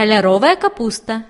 каляровая капуста.